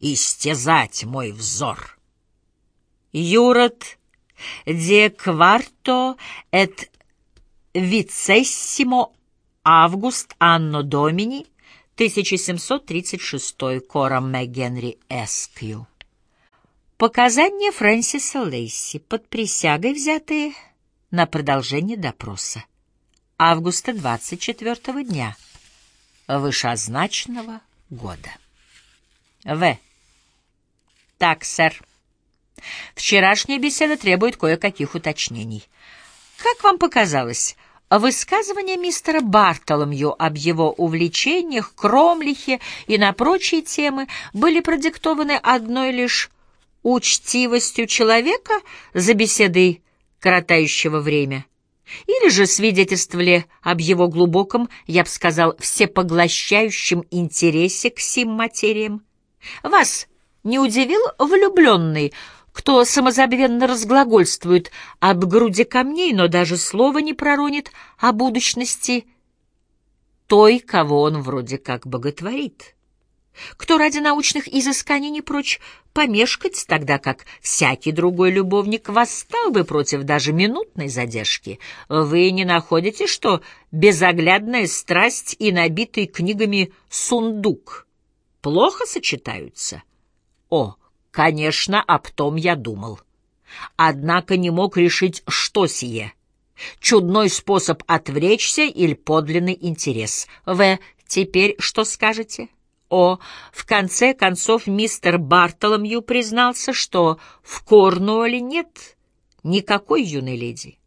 истязать мой взор. Юрат де кварто эт вицессимо август анно домини 1736 Кораме Генри Эскью. Показания Фрэнсиса Лейси под присягой, взятые на продолжение допроса. Августа 24 дня вышеозначенного года. В. Так, сэр. Вчерашняя беседа требует кое-каких уточнений. Как вам показалось, высказывания мистера Бартоломью об его увлечениях, кромлихе и на прочие темы были продиктованы одной лишь учтивостью человека за беседой, коротающего время? Или же свидетельствовали об его глубоком, я бы сказал, всепоглощающем интересе к сим материям? Вас не удивил влюбленный, кто самозабвенно разглагольствует об груди камней, но даже слова не проронит о будущности той, кого он вроде как боготворит? Кто ради научных изысканий не прочь помешкать, тогда как всякий другой любовник восстал бы против даже минутной задержки? Вы не находите, что безоглядная страсть и набитый книгами сундук плохо сочетаются? О, конечно, об том я думал. Однако не мог решить, что сие. Чудной способ отвлечься или подлинный интерес. В. Теперь что скажете? О, в конце концов мистер Бартоломью признался, что в Корнуолле нет никакой юной леди.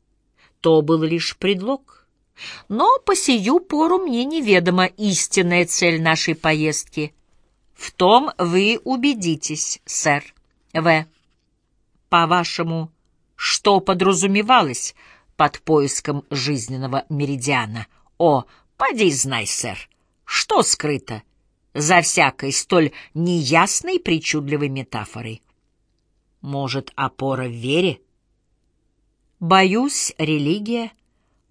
То был лишь предлог. Но по сию пору мне неведома истинная цель нашей поездки. В том вы убедитесь, сэр. В. По-вашему, что подразумевалось под поиском жизненного меридиана? О, поди знай, сэр, что скрыто за всякой столь неясной причудливой метафорой. Может, опора в вере? Боюсь, религия,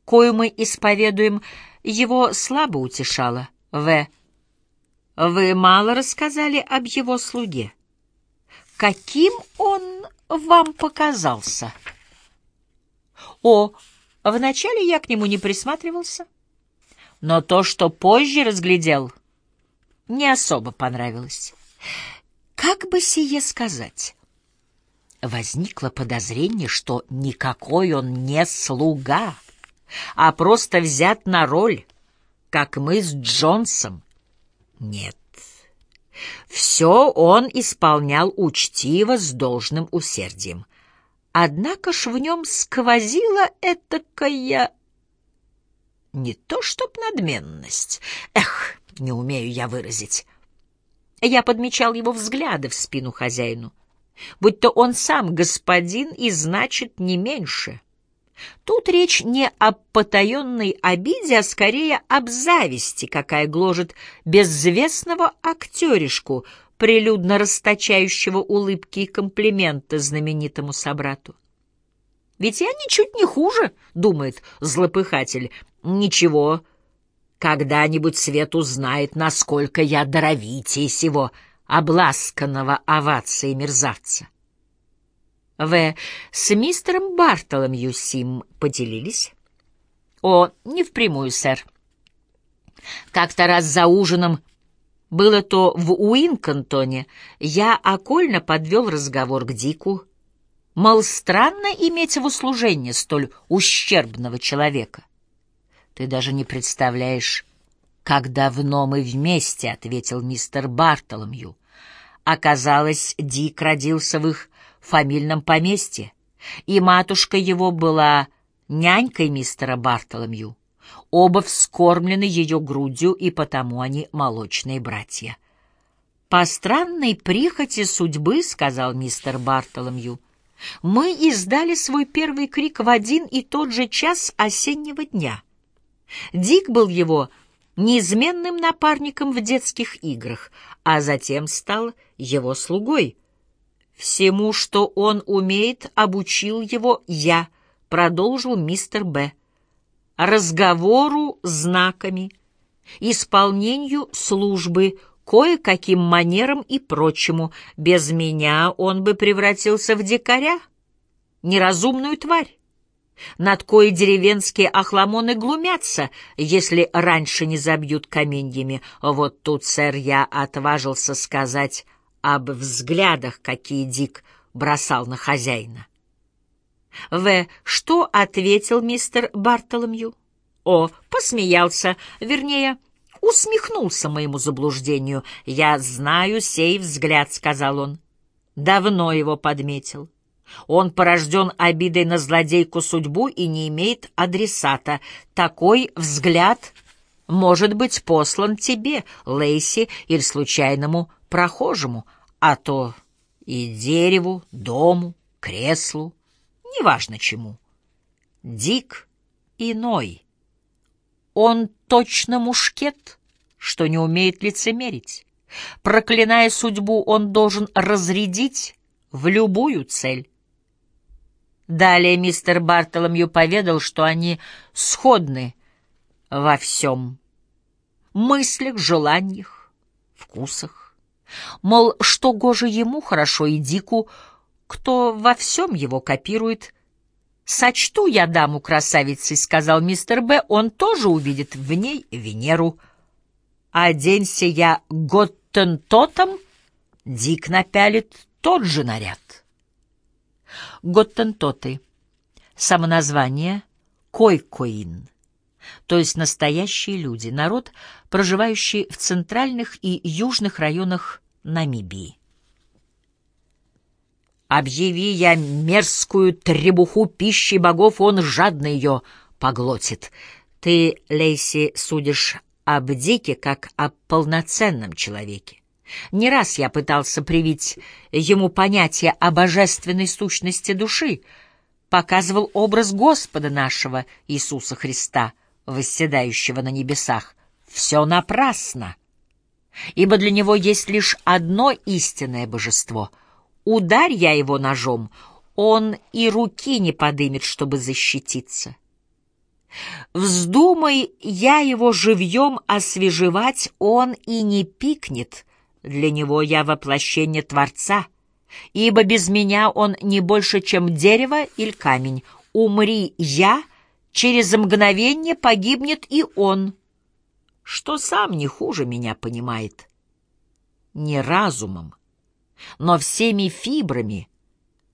кою мы исповедуем, его слабо утешала. В. Вы мало рассказали об его слуге. Каким он вам показался? О, вначале я к нему не присматривался, но то, что позже разглядел — не особо понравилось. Как бы сие сказать? Возникло подозрение, что никакой он не слуга, а просто взят на роль, как мы с Джонсом. Нет, все он исполнял учтиво, с должным усердием. Однако ж в нем сквозила этакая... Не то чтоб надменность. Эх, не умею я выразить. Я подмечал его взгляды в спину хозяину, будь то он сам господин и значит не меньше. Тут речь не об потаенной обиде, а скорее об зависти, какая гложет безвестного актеришку, прилюдно расточающего улыбки и комплименты знаменитому собрату. «Ведь я ничуть не хуже», — думает злопыхатель. «Ничего, когда-нибудь свет узнает, насколько я даровитее сего обласканного овации мерзавца. В. С мистером Бартоломью Сим поделились? О, не впрямую, сэр. Как-то раз за ужином, было то в Уинкантоне, я окольно подвел разговор к Дику. Мол, странно иметь в услужении столь ущербного человека. Ты даже не представляешь, как давно мы вместе, — ответил мистер Бартоломью. Оказалось, Дик родился в их фамильном поместье, и матушка его была нянькой мистера Бартоломью. Оба вскормлены ее грудью, и потому они молочные братья. «По странной прихоти судьбы, — сказал мистер Бартоломью, — мы издали свой первый крик в один и тот же час осеннего дня — Дик был его неизменным напарником в детских играх, а затем стал его слугой. Всему, что он умеет, обучил его я, продолжил мистер Б. Разговору знаками, исполнению службы, кое-каким манерам и прочему. Без меня он бы превратился в дикаря, неразумную тварь над коей деревенские охламоны глумятся, если раньше не забьют каменьями. Вот тут, сэр, я отважился сказать об взглядах, какие Дик бросал на хозяина. В. Что ответил мистер Бартоломью? О. Посмеялся, вернее, усмехнулся моему заблуждению. «Я знаю сей взгляд», — сказал он. Давно его подметил. Он порожден обидой на злодейку судьбу и не имеет адресата. Такой взгляд может быть послан тебе, Лейси, или случайному прохожему, а то и дереву, дому, креслу, неважно чему. Дик иной. Он точно мушкет, что не умеет лицемерить. Проклиная судьбу, он должен разрядить в любую цель. Далее мистер Бартоломью поведал, что они сходны во всем — мыслях, желаниях, вкусах. Мол, что гоже ему хорошо и дику, кто во всем его копирует. «Сочту я даму красавицей», — сказал мистер Б., — «он тоже увидит в ней Венеру». «Оденься я готтентотом», — Дик напялит тот же наряд. Готтентоты. Самоназвание Койкоин, то есть настоящие люди, народ, проживающий в центральных и южных районах Намибии. Объяви я мерзкую требуху пищи богов, он жадно ее поглотит. Ты, Лейси, судишь об Дике, как о полноценном человеке. Не раз я пытался привить ему понятие о божественной сущности души, показывал образ Господа нашего Иисуса Христа, восседающего на небесах. Все напрасно, ибо для него есть лишь одно истинное божество. Ударь я его ножом, он и руки не подымет, чтобы защититься. Вздумай я его живьем освежевать, он и не пикнет — для него я воплощение Творца, ибо без меня он не больше, чем дерево или камень. Умри я, через мгновение погибнет и он, что сам не хуже меня понимает. Не разумом, но всеми фибрами,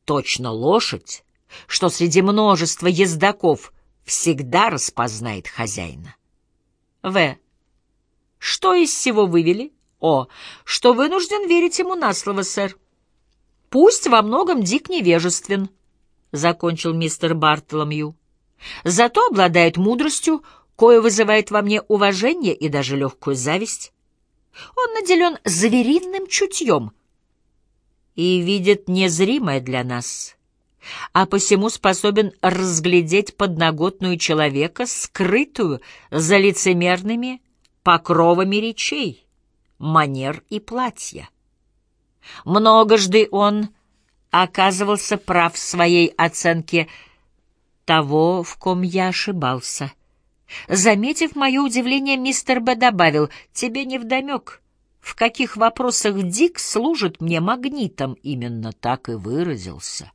точно лошадь, что среди множества ездаков всегда распознает хозяина. В. Что из всего вывели? О, что вынужден верить ему на слово, сэр. Пусть во многом Дик невежествен, — закончил мистер Бартоломью. Зато обладает мудростью, кое вызывает во мне уважение и даже легкую зависть. Он наделен звериным чутьем и видит незримое для нас, а посему способен разглядеть подноготную человека, скрытую за лицемерными покровами речей манер и платья. Многожды он оказывался прав в своей оценке того, в ком я ошибался. Заметив мое удивление, мистер Б. добавил, «Тебе невдомек, в каких вопросах Дик служит мне магнитом?» Именно так и выразился.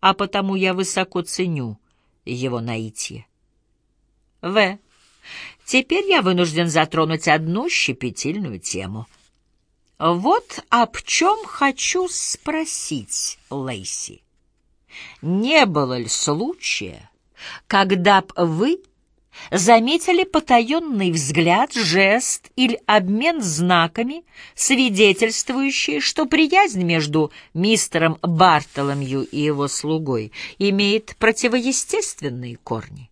А потому я высоко ценю его наитие. В. Теперь я вынужден затронуть одну щепетильную тему. Вот об чем хочу спросить, Лейси. Не было ли случая, когда б вы заметили потаенный взгляд, жест или обмен знаками, свидетельствующие, что приязнь между мистером Бартоломью и его слугой имеет противоестественные корни?